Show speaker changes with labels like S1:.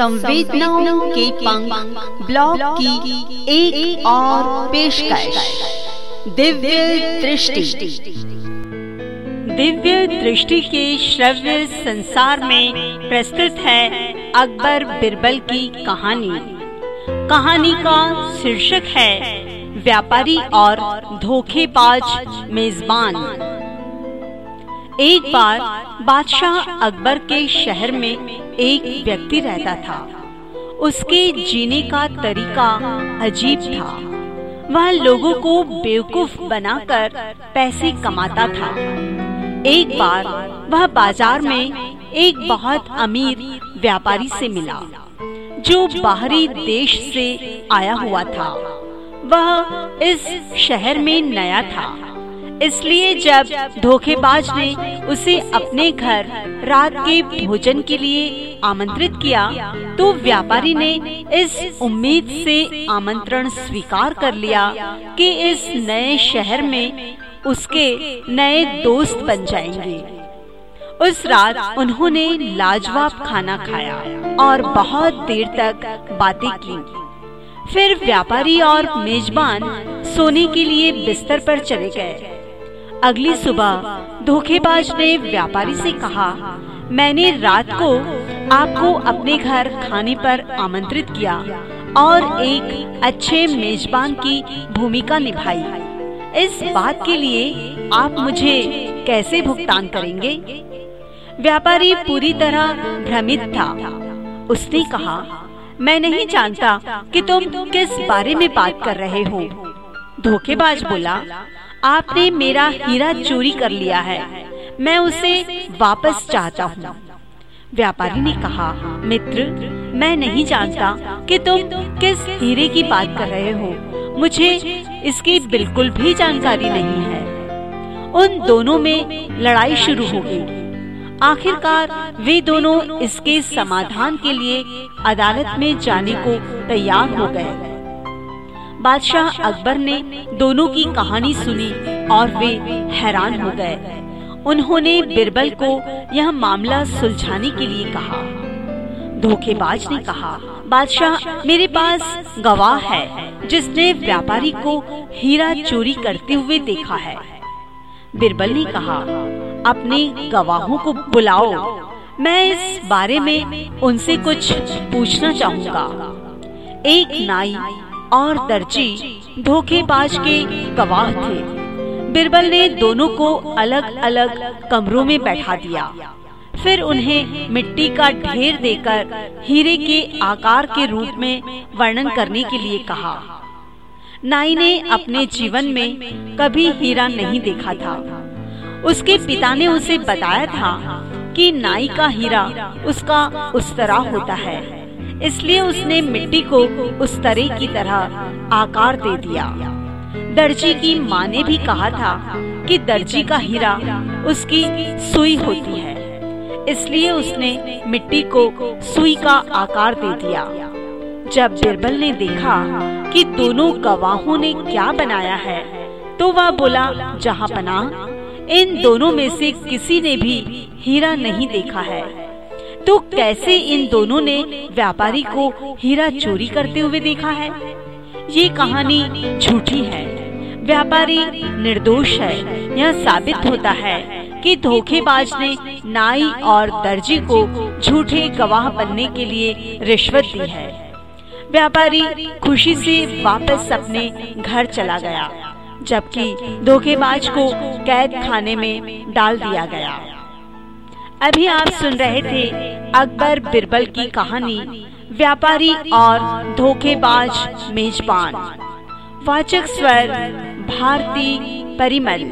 S1: संवेदनाओं के पंख ब्लॉग की एक, एक और पेशकश। दिव्य दृष्टि।
S2: दिव्य दृष्टि के श्रव्य संसार में प्रस्तुत है अकबर बिरबल की कहानी। कहानी का शीर्षक है व्यापारी और धोखेबाज मेजबान। एक बार बादशाह अकबर के शहर में एक व्यक्ति रहता था। उसके जीने का तरीका अजीब था। वह लोगों को बेवकूफ़ बनाकर पैसे कमाता था। एक बार वह बाज़ार में एक बहुत अमीर व्यापारी से मिला, जो बाहरी देश से आया हुआ था। वह इस शहर में नया था। इसलिए जब धोखेबाज ने उसे अपने घर रात के भोजन के लिए आमंत्रित किया तो व्यापारी ने इस उम्मीद से आमंत्रण स्वीकार कर लिया कि इस नए शहर में उसके नए दोस्त बन जाएँगे। उस रात उन्होंने लाजवाब खाना खाया और बहुत देर तक बातें की। फिर व्यापारी और मेजबान सोने के लिए बिस्तर पर चले गए। अगली सुबह धोखेबाज ने व्यापारी से कहा, मैंने रात को आपको अपने घर खाने पर आमंत्रित किया और एक अच्छे मेजबान की भूमिका निभाई। इस बात के लिए आप मुझे कैसे भुगतान करेंगे? व्यापारी पूरी तरह भ्रमित था। उसने कहा, मैं नहीं जानता कि तुम किस बारे में बात कर रहे हो। धोखेबाज बोला आपने मेरा हीरा चोरी कर लिया है। मैं उसे वापस चाहता हूँ। व्यापारी ने कहा, मित्र, मैं नहीं जानता कि तुम किस हीरे की बात कर रहे हो। मुझे इसकी बिल्कुल भी जानकारी नहीं है। उन दोनों में लड़ाई शुरू हो गई। आखिरकार वे दोनों इसके समाधान के लिए अदालत में जाने को तैयार हो गए। बादशाह अकबर ने दोनों की कहानी सुनी और वे हैरान हो गए। उन्होंने बिरबल को यह मामला सुलझाने के लिए कहा। धोखेबाज ने कहा, बादशाह, मेरे पास गवाह है, जिसने व्यापारी को हीरा चोरी करते हुए देखा है। बिरबल ने कहा, अपने गवाहों को बुलाओ। मैं इस बारे में उनसे कुछ पूछना चाहूँगा। एक नाई और दर्जी धोखेबाज के गवाह थे। बिरबल ने दोनों को अलग अलग कमरों में बैठा दिया। फिर उन्हें मिट्टी का ढेर देकर हीरे के आकार के रूप में वर्णन करने के लिए कहा। नाई ने अपने जीवन में कभी हीरा नहीं देखा था। उसके पिता ने उसे बताया था कि नाई का हीरा उसका उस तरह होता है। इसलिए उसने मिट्टी को उस तरह की तरह आकार दे दिया। दर्जी की माँ ने भी कहा था कि दर्जी का हीरा उसकी सुई होती है। इसलिए उसने मिट्टी को सुई का आकार दे दिया। जब बिरबल ने देखा कि दोनों गवाहों ने क्या बनाया है तो वह बोला, जहाँ पना इन दोनों में से किसी ने भी हीरा नहीं देखा है। तो कैसे इन दोनों ने व्यापारी को हीरा चोरी करते हुए देखा है? ये कहानी झूठी है। व्यापारी निर्दोष है। यह साबित होता है कि धोखेबाज ने नाई और दर्जी को झूठे गवाह बनने के लिए रिश्वत दी है। व्यापारी खुशी से वापस अपने घर चला गया, जबकि धोखेबाज को कैद खाने में डाल दिया गया। अभी आप सुन रहे थे अकबर बिरबल की कहानी, व्यापारी और धोखेबाज मेजबान। वाचक स्वर, भारती परिमल।